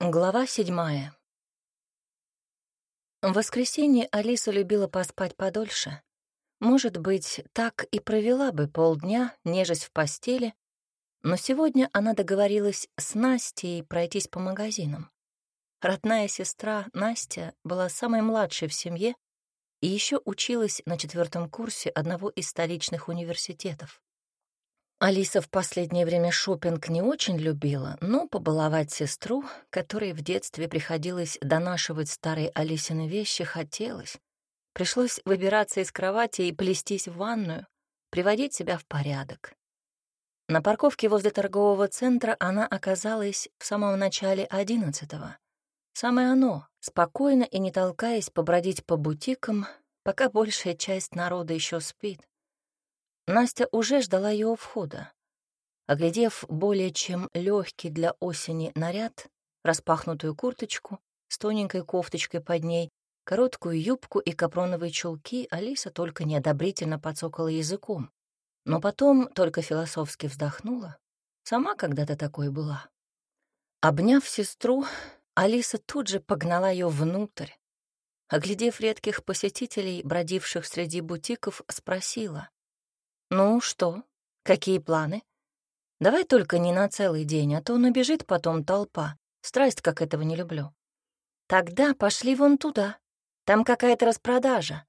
Глава седьмая. В воскресенье Алиса любила поспать подольше. Может быть, так и провела бы полдня, нежесть в постели, но сегодня она договорилась с Настей пройтись по магазинам. Родная сестра Настя была самой младшей в семье и еще училась на четвертом курсе одного из столичных университетов. Алиса в последнее время шопинг не очень любила, но побаловать сестру, которой в детстве приходилось донашивать старые Алисины вещи, хотелось. Пришлось выбираться из кровати и плестись в ванную, приводить себя в порядок. На парковке возле торгового центра она оказалась в самом начале одиннадцатого. Самое оно, спокойно и не толкаясь побродить по бутикам, пока большая часть народа еще спит. Настя уже ждала ее входа. Оглядев более чем легкий для осени наряд, распахнутую курточку с тоненькой кофточкой под ней, короткую юбку и капроновые чулки, Алиса только неодобрительно подсокала языком. Но потом только философски вздохнула. Сама когда-то такой была. Обняв сестру, Алиса тут же погнала ее внутрь. Оглядев редких посетителей, бродивших среди бутиков, спросила. «Ну что, какие планы? Давай только не на целый день, а то набежит потом толпа. Страсть, как этого не люблю». «Тогда пошли вон туда. Там какая-то распродажа».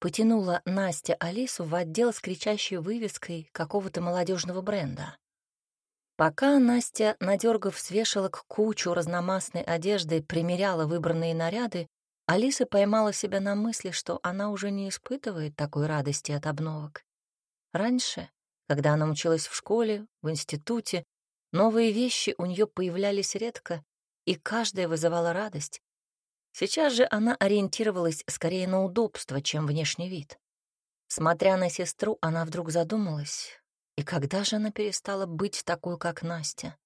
Потянула Настя Алису в отдел с кричащей вывеской какого-то молодежного бренда. Пока Настя, надергав с вешалок кучу разномастной одежды, примеряла выбранные наряды, Алиса поймала себя на мысли, что она уже не испытывает такой радости от обновок. Раньше, когда она училась в школе, в институте, новые вещи у нее появлялись редко, и каждая вызывала радость. Сейчас же она ориентировалась скорее на удобство, чем внешний вид. Смотря на сестру, она вдруг задумалась, и когда же она перестала быть такой, как Настя?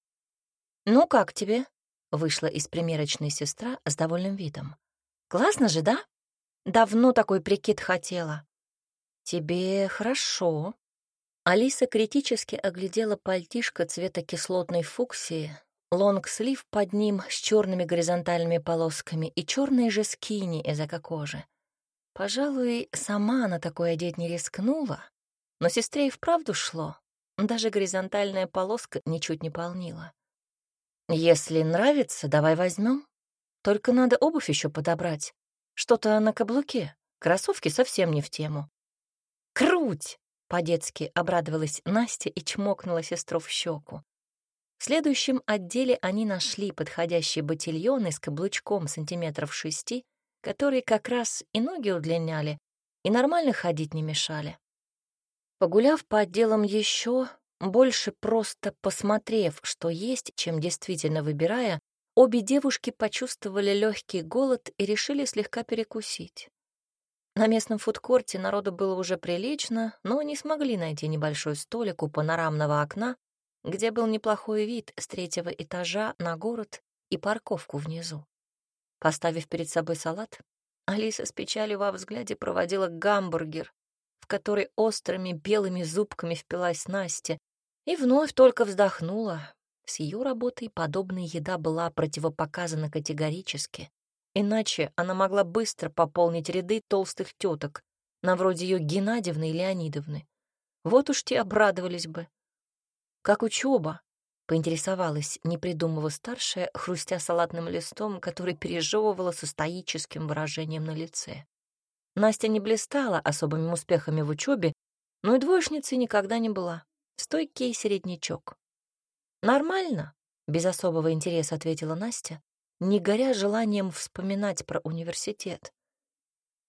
«Ну, как тебе?» — вышла из примерочной сестра с довольным видом. «Классно же, да? Давно такой прикид хотела». «Тебе хорошо». Алиса критически оглядела пальтишко цвета кислотной фуксии, лонгслив под ним с черными горизонтальными полосками и черные же скини из эко-кожи. Пожалуй, сама она такое одеть не рискнула, но сестре и вправду шло. Даже горизонтальная полоска ничуть не полнила. «Если нравится, давай возьмем. Только надо обувь еще подобрать. Что-то на каблуке. Кроссовки совсем не в тему. «Круть!» — по-детски обрадовалась Настя и чмокнула сестру в щеку. В следующем отделе они нашли подходящие ботильоны с каблучком сантиметров шести, которые как раз и ноги удлиняли, и нормально ходить не мешали. Погуляв по отделам еще, больше просто посмотрев, что есть, чем действительно выбирая, обе девушки почувствовали легкий голод и решили слегка перекусить. На местном фудкорте народу было уже прилично, но не смогли найти небольшой столик у панорамного окна, где был неплохой вид с третьего этажа на город и парковку внизу. Поставив перед собой салат, Алиса с печалью во взгляде проводила гамбургер, в который острыми белыми зубками впилась Настя, и вновь только вздохнула. С ее работой подобная еда была противопоказана категорически. Иначе она могла быстро пополнить ряды толстых теток, на вроде ее Геннадьевны и Леонидовны. Вот уж те обрадовались бы. Как учеба, поинтересовалась, не придумывая старшая, хрустя салатным листом, который пережевывала со стоическим выражением на лице. Настя не блистала особыми успехами в учебе, но и двоечницей никогда не была. Стойкий середнячок. «Нормально», — без особого интереса ответила Настя, не горя желанием вспоминать про университет.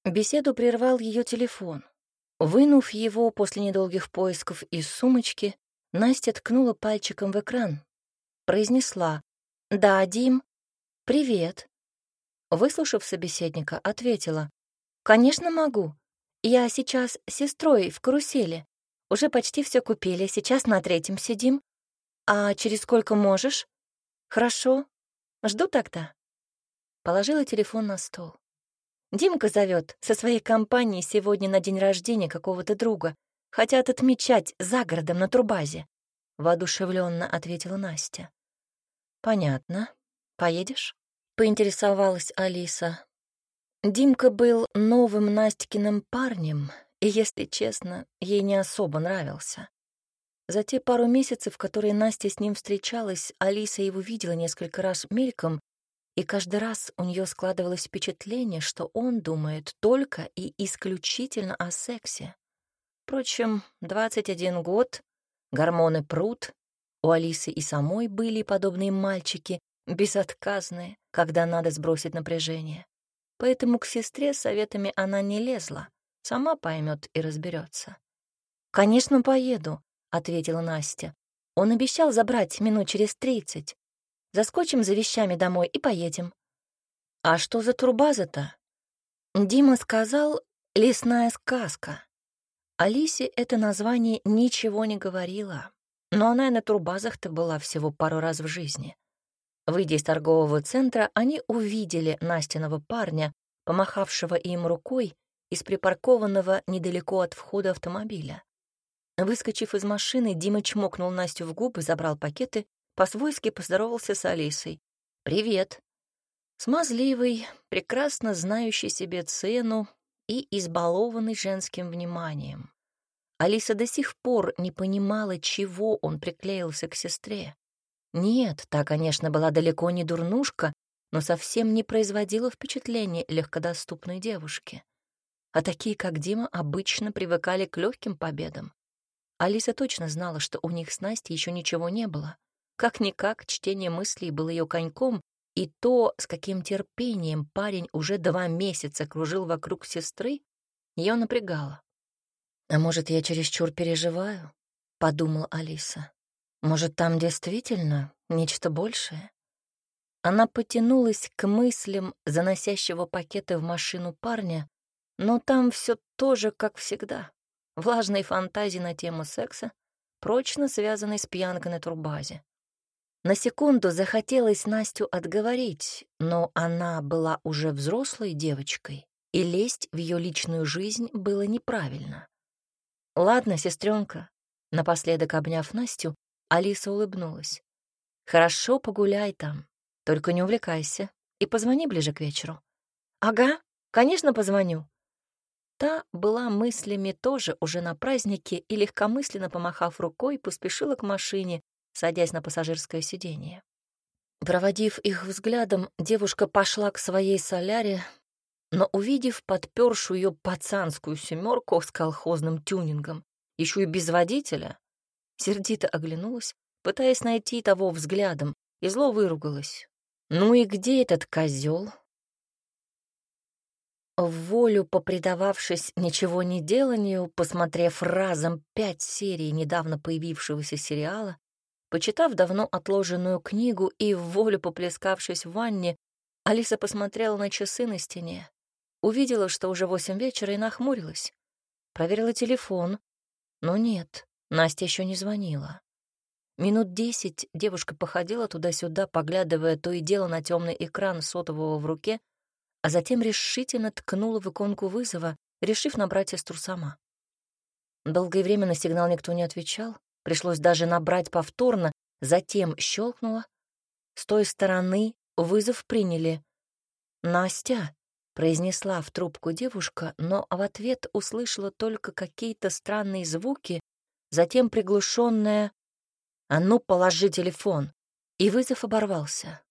Беседу прервал ее телефон. Вынув его после недолгих поисков из сумочки, Настя ткнула пальчиком в экран. Произнесла «Да, Дим, привет». Выслушав собеседника, ответила «Конечно могу. Я сейчас с сестрой в карусели. Уже почти все купили, сейчас на третьем сидим. А через сколько можешь? Хорошо, Жду тогда. Положила телефон на стол. Димка зовет со своей компанией сегодня на день рождения какого-то друга. Хотят отмечать за городом на турбазе. Воодушевленно ответила Настя. Понятно. Поедешь?» — поинтересовалась Алиса. Димка был новым Настькиным парнем, и, если честно, ей не особо нравился. За те пару месяцев, которые Настя с ним встречалась, Алиса его видела несколько раз мельком, и каждый раз у нее складывалось впечатление, что он думает только и исключительно о сексе. Впрочем, 21 год, гормоны прут, у Алисы и самой были подобные мальчики, безотказные, когда надо сбросить напряжение. Поэтому к сестре советами она не лезла, сама поймет и разберется. «Конечно, поеду», — ответила Настя. «Он обещал забрать минут через тридцать. Заскочим за вещами домой и поедем». «А что за турбаза-то?» Дима сказал «лесная сказка». Алисе это название ничего не говорило, но она и на турбазах-то была всего пару раз в жизни. Выйдя из торгового центра, они увидели Настиного парня, помахавшего им рукой из припаркованного недалеко от входа автомобиля. Выскочив из машины, Дима чмокнул Настю в губы, забрал пакеты, по-свойски поздоровался с Алисой. «Привет». Смазливый, прекрасно знающий себе цену и избалованный женским вниманием. Алиса до сих пор не понимала, чего он приклеился к сестре. Нет, та, конечно, была далеко не дурнушка, но совсем не производила впечатления легкодоступной девушки. А такие, как Дима, обычно привыкали к легким победам. Алиса точно знала, что у них с Настей еще ничего не было. Как-никак, чтение мыслей было ее коньком, и то, с каким терпением парень уже два месяца кружил вокруг сестры, ее напрягало. «А может, я чересчур переживаю?» — подумала Алиса. «Может, там действительно нечто большее?» Она потянулась к мыслям заносящего пакеты в машину парня, но там все тоже, как всегда. Влажные фантазии на тему секса, прочно связанные с пьянкой на турбазе. На секунду захотелось Настю отговорить, но она была уже взрослой девочкой, и лезть в ее личную жизнь было неправильно. «Ладно, сестренка», — напоследок обняв Настю, Алиса улыбнулась. «Хорошо, погуляй там, только не увлекайся и позвони ближе к вечеру». «Ага, конечно, позвоню». Та была мыслями тоже уже на празднике и, легкомысленно помахав рукой, поспешила к машине, садясь на пассажирское сиденье. Проводив их взглядом, девушка пошла к своей соляре, но, увидев подпершую ее пацанскую семерку с колхозным тюнингом, еще и без водителя, сердито оглянулась, пытаясь найти того взглядом, и зло выругалась. «Ну и где этот козел? В волю попредававшись ничего не деланию, посмотрев разом пять серий недавно появившегося сериала, почитав давно отложенную книгу и в волю поплескавшись в ванне, Алиса посмотрела на часы на стене. Увидела, что уже восемь вечера, и нахмурилась. Проверила телефон. Но нет, Настя еще не звонила. Минут десять девушка походила туда-сюда, поглядывая то и дело на темный экран сотового в руке, а затем решительно ткнула в иконку вызова, решив набрать сестру сама. Долгое время на сигнал никто не отвечал, пришлось даже набрать повторно, затем щелкнула. С той стороны вызов приняли. «Настя?» произнесла в трубку девушка, но в ответ услышала только какие-то странные звуки, затем приглушенное «А ну, положи телефон!» и вызов оборвался.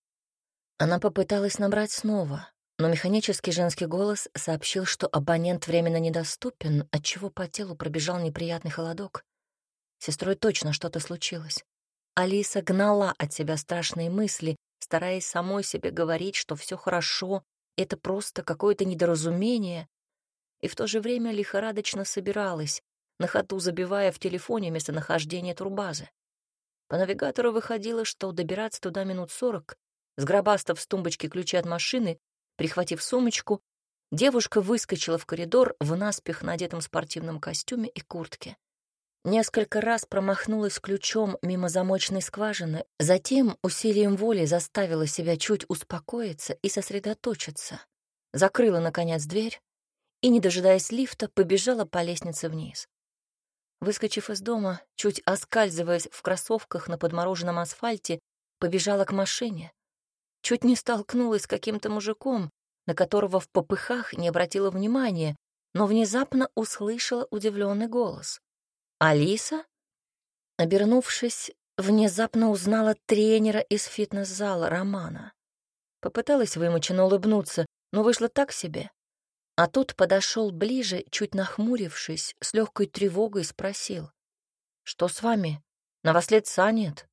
Она попыталась набрать снова, но механический женский голос сообщил, что абонент временно недоступен, отчего по телу пробежал неприятный холодок. Сестрой точно что-то случилось. Алиса гнала от себя страшные мысли, стараясь самой себе говорить, что все хорошо, это просто какое-то недоразумение, и в то же время лихорадочно собиралась, на ходу забивая в телефоне местонахождение турбазы. По навигатору выходило, что добираться туда минут сорок, сгробастав с тумбочки ключи от машины, прихватив сумочку, девушка выскочила в коридор в наспех надетом спортивном костюме и куртке. Несколько раз промахнулась ключом мимо замочной скважины, затем усилием воли заставила себя чуть успокоиться и сосредоточиться. Закрыла, наконец, дверь и, не дожидаясь лифта, побежала по лестнице вниз. Выскочив из дома, чуть оскальзываясь в кроссовках на подмороженном асфальте, побежала к машине. Чуть не столкнулась с каким-то мужиком, на которого в попыхах не обратила внимания, но внезапно услышала удивленный голос. «Алиса?» Обернувшись, внезапно узнала тренера из фитнес-зала Романа. Попыталась вымученно улыбнуться, но вышло так себе. А тут подошел ближе, чуть нахмурившись, с легкой тревогой спросил. «Что с вами? На вас лица нет?»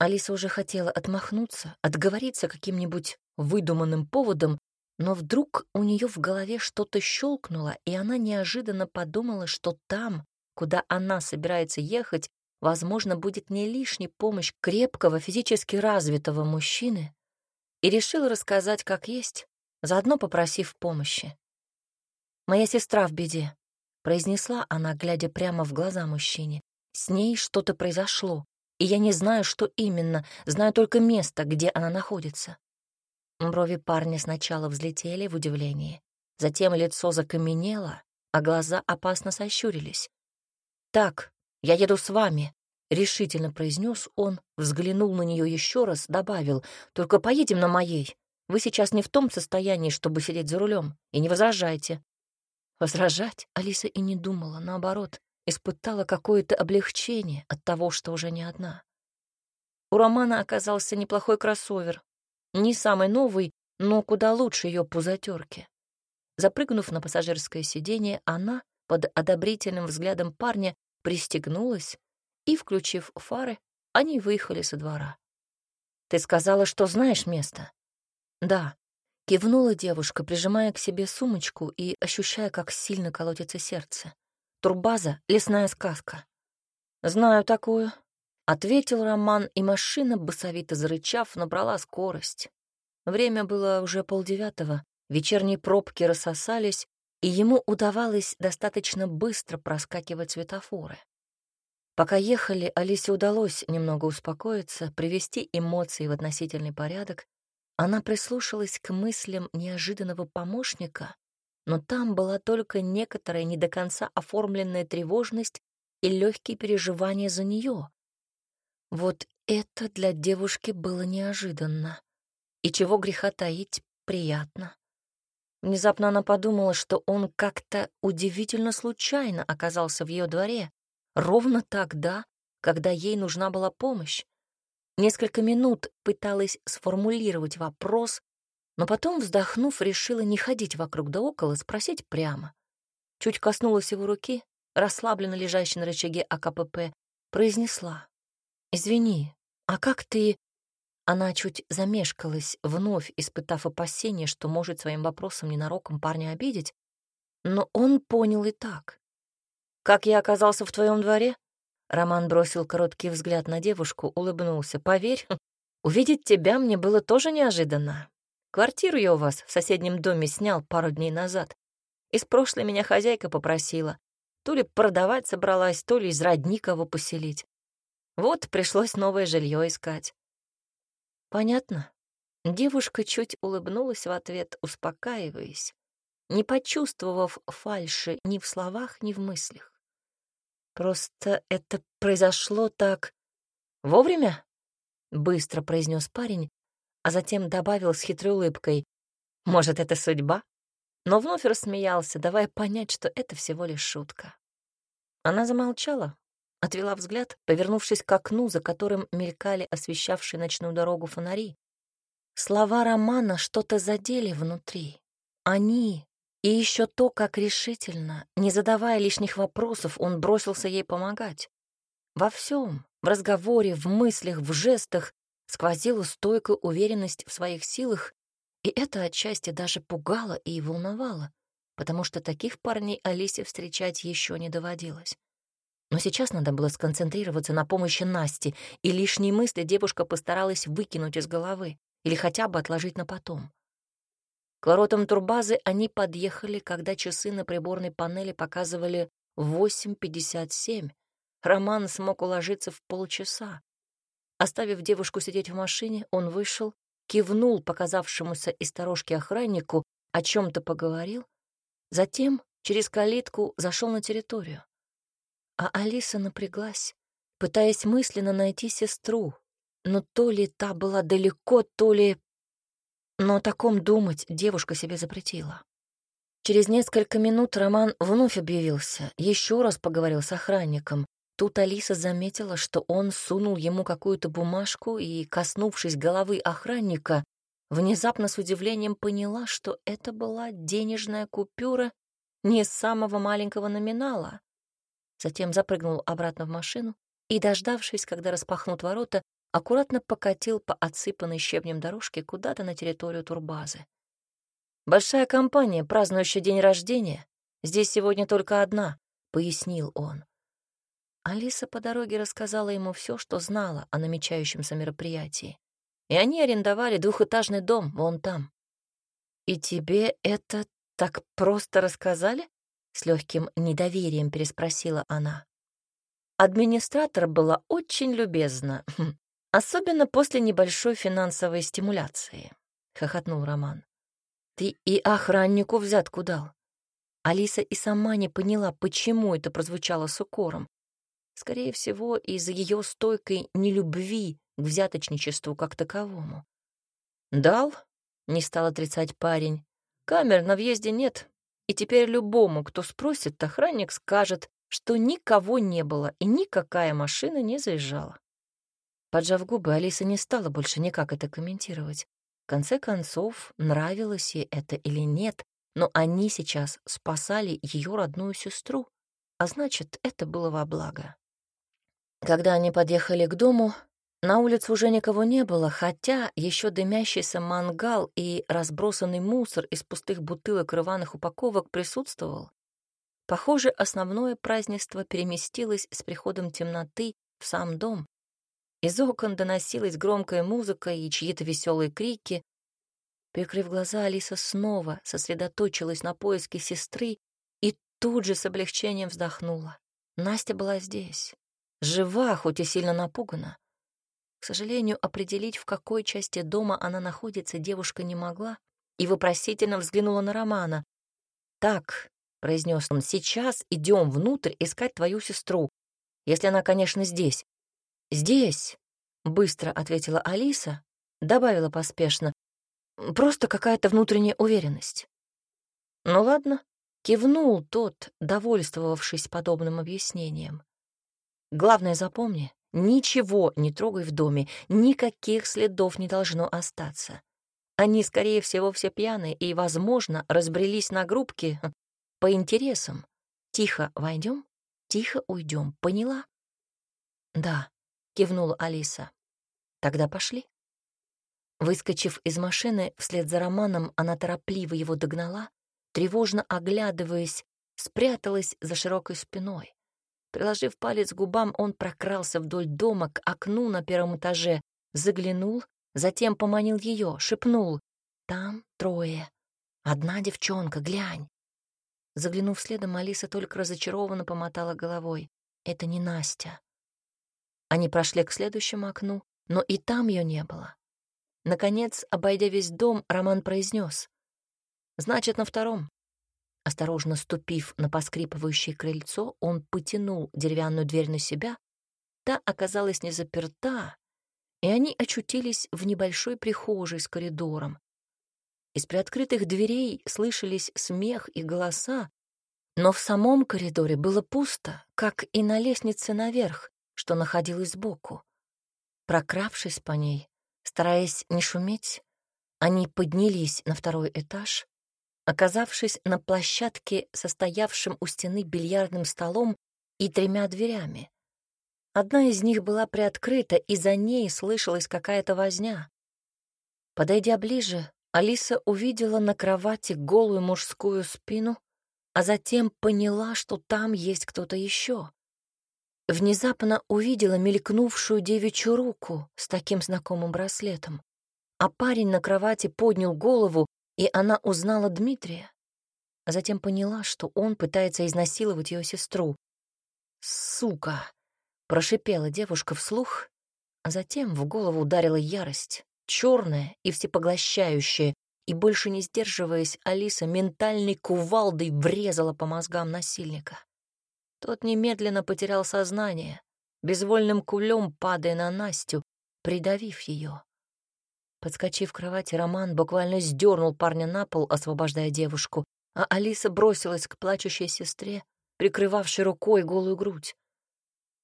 Алиса уже хотела отмахнуться, отговориться каким-нибудь выдуманным поводом, но вдруг у нее в голове что-то щелкнуло, и она неожиданно подумала, что там, куда она собирается ехать, возможно, будет не лишней помощь крепкого, физически развитого мужчины, и решила рассказать как есть, заодно попросив помощи. «Моя сестра в беде», — произнесла она, глядя прямо в глаза мужчине. «С ней что-то произошло, и я не знаю, что именно, знаю только место, где она находится. Брови парня сначала взлетели в удивлении, затем лицо закаменело, а глаза опасно сощурились. «Так, я еду с вами», — решительно произнес он, взглянул на нее еще раз, добавил, «Только поедем на моей. Вы сейчас не в том состоянии, чтобы сидеть за рулем, и не возражайте». Возражать Алиса и не думала, наоборот, испытала какое-то облегчение от того, что уже не одна. У Романа оказался неплохой кроссовер, не самый новый, но куда лучше ее пузатерки. Запрыгнув на пассажирское сиденье, она, под одобрительным взглядом парня, пристегнулась и, включив фары, они выехали со двора. «Ты сказала, что знаешь место?» «Да», — кивнула девушка, прижимая к себе сумочку и ощущая, как сильно колотится сердце. «Турбаза — лесная сказка». «Знаю такую», Ответил Роман, и машина, басовито зарычав, набрала скорость. Время было уже полдевятого, вечерние пробки рассосались, и ему удавалось достаточно быстро проскакивать светофоры. Пока ехали, Алисе удалось немного успокоиться, привести эмоции в относительный порядок. Она прислушалась к мыслям неожиданного помощника, но там была только некоторая не до конца оформленная тревожность и легкие переживания за нее, вот это для девушки было неожиданно. И чего греха таить, приятно. Внезапно она подумала, что он как-то удивительно случайно оказался в ее дворе, ровно тогда, когда ей нужна была помощь. Несколько минут пыталась сформулировать вопрос, но потом, вздохнув, решила не ходить вокруг да около, спросить прямо. Чуть коснулась его руки, расслабленно лежащей на рычаге АКПП, произнесла. «Извини, а как ты...» Она чуть замешкалась, вновь испытав опасение, что может своим вопросом ненароком парня обидеть, но он понял и так. «Как я оказался в твоем дворе?» Роман бросил короткий взгляд на девушку, улыбнулся. «Поверь, увидеть тебя мне было тоже неожиданно. Квартиру я у вас в соседнем доме снял пару дней назад. Из прошлой меня хозяйка попросила. То ли продавать собралась, то ли из родникова поселить. Вот пришлось новое жилье искать. Понятно. Девушка чуть улыбнулась в ответ, успокаиваясь, не почувствовав фальши ни в словах, ни в мыслях. Просто это произошло так вовремя, быстро произнес парень, а затем добавил с хитрой улыбкой: "Может, это судьба?" Но вновь рассмеялся, давая понять, что это всего лишь шутка. Она замолчала, Отвела взгляд, повернувшись к окну, за которым мелькали освещавшие ночную дорогу фонари. Слова Романа что-то задели внутри. Они и еще то, как решительно, не задавая лишних вопросов, он бросился ей помогать. Во всем, в разговоре, в мыслях, в жестах сквозила стойкая уверенность в своих силах, и это отчасти даже пугало и волновало, потому что таких парней Алисе встречать еще не доводилось. Но сейчас надо было сконцентрироваться на помощи Насти, и лишние мысли девушка постаралась выкинуть из головы или хотя бы отложить на потом. К воротам турбазы они подъехали, когда часы на приборной панели показывали 8.57. Роман смог уложиться в полчаса. Оставив девушку сидеть в машине, он вышел, кивнул показавшемуся из сторожки охраннику, о чем то поговорил, затем через калитку зашел на территорию. А Алиса напряглась, пытаясь мысленно найти сестру, но то ли та была далеко, то ли но о таком думать девушка себе запретила. Через несколько минут Роман вновь объявился, еще раз поговорил с охранником. Тут Алиса заметила, что он сунул ему какую-то бумажку и, коснувшись головы охранника, внезапно с удивлением поняла, что это была денежная купюра не самого маленького номинала. Затем запрыгнул обратно в машину и, дождавшись, когда распахнут ворота, аккуратно покатил по отсыпанной щебнем дорожке куда-то на территорию турбазы. «Большая компания, празднующая день рождения. Здесь сегодня только одна», — пояснил он. Алиса по дороге рассказала ему все, что знала о намечающемся мероприятии. И они арендовали двухэтажный дом вон там. «И тебе это так просто рассказали?» — с легким недоверием переспросила она. Администратор была очень любезна, особенно после небольшой финансовой стимуляции, — хохотнул Роман. Ты и охраннику взятку дал. Алиса и сама не поняла, почему это прозвучало с укором. Скорее всего, из-за ее стойкой нелюбви к взяточничеству как таковому. «Дал?» — не стал отрицать парень. «Камер на въезде нет, и теперь любому, кто спросит, охранник скажет, что никого не было и никакая машина не заезжала». Поджав губы, Алиса не стала больше никак это комментировать. В конце концов, нравилось ей это или нет, но они сейчас спасали ее родную сестру, а значит, это было во благо. Когда они подъехали к дому, на улице уже никого не было, хотя еще дымящийся мангал и разбросанный мусор из пустых бутылок рваных упаковок присутствовал. Похоже, основное празднество переместилось с приходом темноты в сам дом, из окон доносилась громкая музыка и чьи-то веселые крики. Прикрыв глаза, Алиса снова сосредоточилась на поиске сестры и тут же с облегчением вздохнула. Настя была здесь, жива, хоть и сильно напугана. К сожалению, определить, в какой части дома она находится, девушка не могла и вопросительно взглянула на Романа. «Так», — произнес он, — «сейчас идем внутрь искать твою сестру, если она, конечно, здесь. «Здесь», — быстро ответила Алиса, добавила поспешно, «просто какая-то внутренняя уверенность». «Ну ладно», — кивнул тот, довольствовавшись подобным объяснением. «Главное запомни, ничего не трогай в доме, никаких следов не должно остаться. Они, скорее всего, все пьяные и, возможно, разбрелись на группки по интересам. Тихо войдем, тихо уйдем, поняла?» «Да», — кивнула Алиса. «Тогда пошли». Выскочив из машины, вслед за Романом она торопливо его догнала, тревожно оглядываясь, спряталась за широкой спиной. Приложив палец к губам, он прокрался вдоль дома к окну на первом этаже, заглянул, затем поманил ее, шепнул. «Там трое. Одна девчонка, глянь». Заглянув следом, Алиса только разочарованно помотала головой. «Это не Настя». Они прошли к следующему окну, но и там ее не было. Наконец, обойдя весь дом, Роман произнес: «Значит, на втором». Осторожно ступив на поскрипывающее крыльцо, он потянул деревянную дверь на себя. Та оказалась не заперта, и они очутились в небольшой прихожей с коридором. Из приоткрытых дверей слышались смех и голоса, но в самом коридоре было пусто, как и на лестнице наверх, что находилась сбоку. Прокравшись по ней, стараясь не шуметь, они поднялись на второй этаж, оказавшись на площадке, состоявшем у стены бильярдным столом и тремя дверями. Одна из них была приоткрыта, и за ней слышалась какая-то возня. Подойдя ближе, Алиса увидела на кровати голую мужскую спину, а затем поняла, что там есть кто-то еще внезапно увидела мелькнувшую девичью руку с таким знакомым браслетом. А парень на кровати поднял голову, и она узнала Дмитрия. А затем поняла, что он пытается изнасиловать ее сестру. «Сука!» — прошипела девушка вслух, а затем в голову ударила ярость, черная и всепоглощающая, и, больше не сдерживаясь, Алиса ментальной кувалдой врезала по мозгам насильника. Тот немедленно потерял сознание, безвольным кулем падая на Настю, придавив ее. Подскочив к кровати, Роман буквально сдернул парня на пол, освобождая девушку, а Алиса бросилась к плачущей сестре, прикрывавшей рукой голую грудь.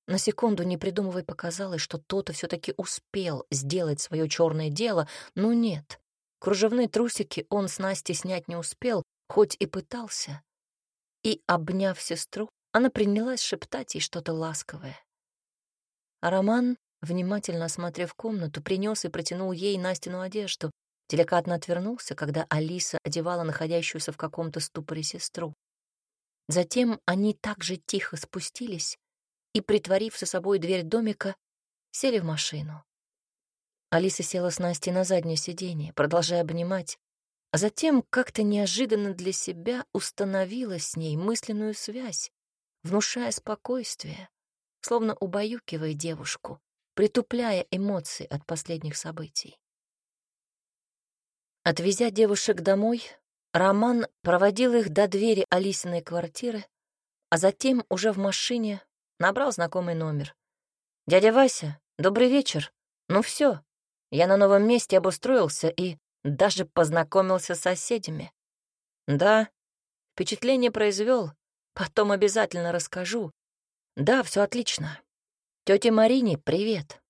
На секунду, не придумывая, показалось, что тот все таки успел сделать свое черное дело, но нет. Кружевные трусики он с Настей снять не успел, хоть и пытался. И, обняв сестру, она принялась шептать ей что-то ласковое. А Роман, внимательно осмотрев комнату, принес и протянул ей Настину одежду, деликатно отвернулся, когда Алиса одевала находящуюся в каком-то ступоре сестру. Затем они также тихо спустились и, притворив за собой дверь домика, сели в машину. Алиса села с Настей на заднее сиденье, продолжая обнимать, а затем как-то неожиданно для себя установила с ней мысленную связь, внушая спокойствие, словно убаюкивая девушку, притупляя эмоции от последних событий. Отвезя девушек домой, Роман проводил их до двери Алисиной квартиры, а затем уже в машине набрал знакомый номер. «Дядя Вася, добрый вечер. Ну все, я на новом месте обустроился и даже познакомился с соседями. Да, впечатление произвел, потом обязательно расскажу. Да, все отлично. Тете Марине привет.